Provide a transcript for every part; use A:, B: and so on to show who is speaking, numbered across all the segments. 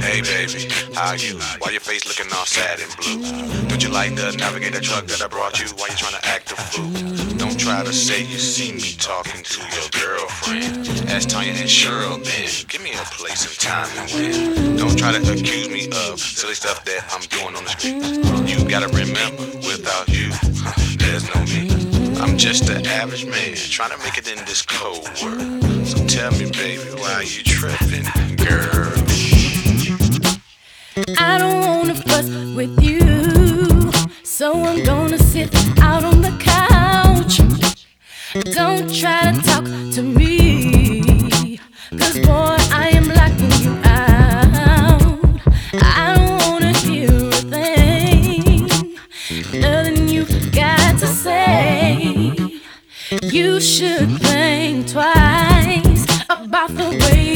A: Hey baby, how you? Why your face looking all sad and blue? Don't you like to the navigator truck that I brought you? Why you trying to act a fool? Don't try to say you see me talking to your girlfriend. Ask Tanya and Cheryl then. Give me a place and time and when. Don't try to accuse me of silly stuff that I'm doing on the streets. You gotta remember, without you, there's no me. I'm just an average man trying to make it in this cold world. So tell me, baby, why you tripping, girl?
B: I don't wanna fuss with you, so I'm gonna sit out on the couch. Don't try to talk to me, cause boy, I am locking you out. I don't wanna hear a thing, nothing you got to say. You should think twice about the way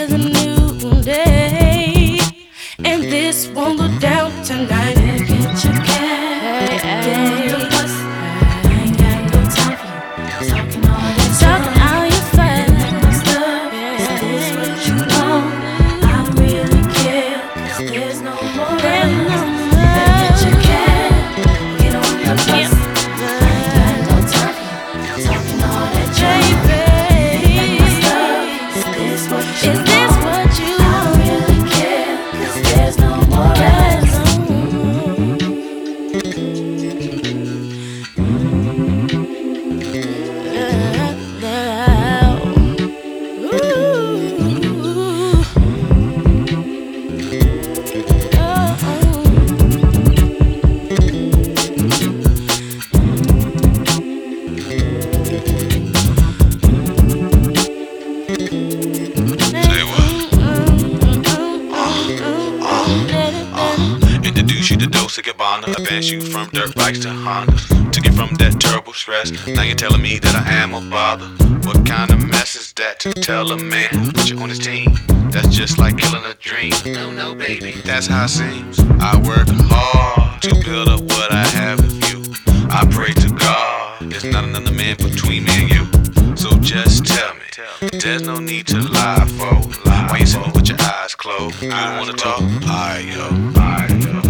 B: is a new day. And this won't go down tonight. Get your cab, get on the bus. I ain't got no time for you talking all that talking all your fast stuff. Is this what you want? I don't really care. 'cause there's no
A: Introduce you to Dolce Gabbana, advance you from dirt bikes to Hondas. Took you from that terrible stress. Now you're telling me that I am a bother. What kind of mess is that to tell a man who put you on his team? That's just like killing a dream. No, no, baby, that's how it seems. I work hard to build up what I have of you. I pray to God, there's not another man between me and you. So just tell me, there's no need to lie for. Why you sitting with your eyes closed? You don't wanna talk? Alright, yo. Alright, yo.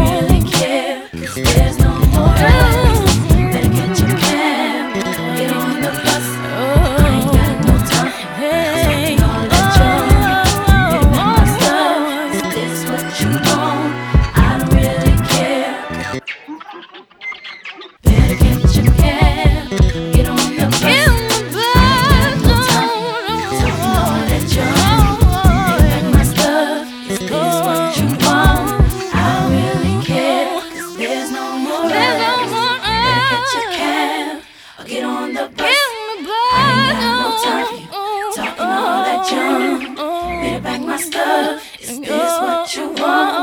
B: my stuff. Is this what you want?